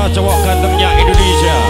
cowok-cowok gantengnya Indonesia.